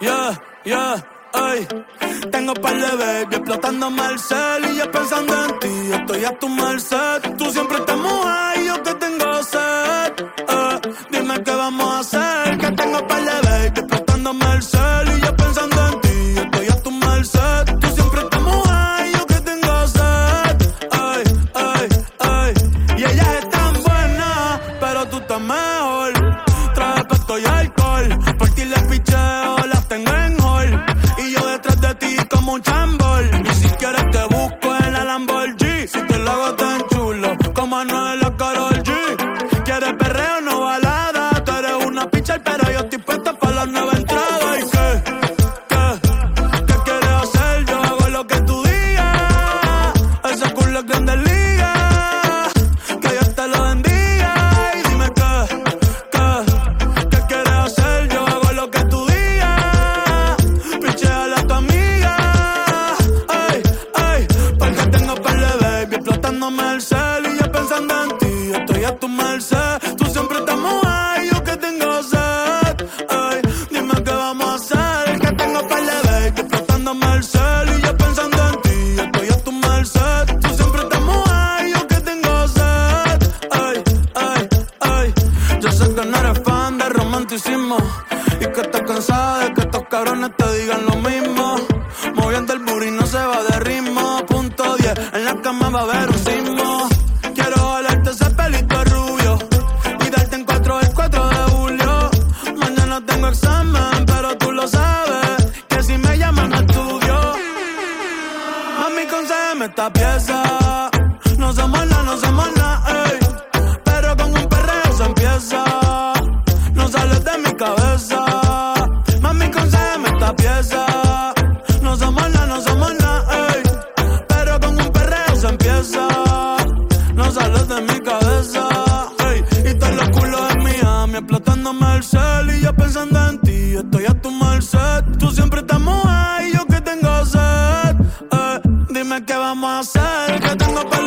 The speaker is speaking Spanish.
yeah, yeah, ay. Tengo par de baby explotándome el cel y yo pensando en ti, estoy a tu merced. Tú siempre estás mojada y yo que tengo sed. eh. Dime qué vamos a hacer, que tengo par de baby explotándome el cel y yo pensando en ti, estoy a tu merced. Tú siempre estás mojada y yo que tengo sed. Ay, ay, ay. Y ellas están buenas, pero tú estás mejor. Traje pesto y alcohol, por ti les picheo, tengo en hall. Y yo detrás de ti como un chambol. Y si quieres te busco en la Lamborghini. Si te lo hago tan chulo, como no es la Karol G. ¿Quieres perreo no balada? Tú eres una picha, pero yo estoy cel. Y yo pensando en ti, estoy a tu merced. Tú siempre estás mojada yo que tengo sed. Ay, dime qué vamos a hacer. Que tengo baby explotándome el cel. Y yo pensando en ti, estoy a tu merced. Tú siempre estás mojada yo que tengo sed. Ay, ay, ay. Yo sé que no eres fan de romanticismo. Y que estás cansada de que estos cabrones te digan lo mismo. Mañana tengo examen, pero tú lo sabes. Que si me llaman a estudio. Mami, concédeme esta pieza. No somos nada, no somos nada, ey. Pero con un perreo se empieza. No sales de mi cabeza. Mami, concédeme esta pieza. No somos nada, no somos nada, ey. Pero con un perreo se empieza. No sales de mi cabeza, hacer. Que tengo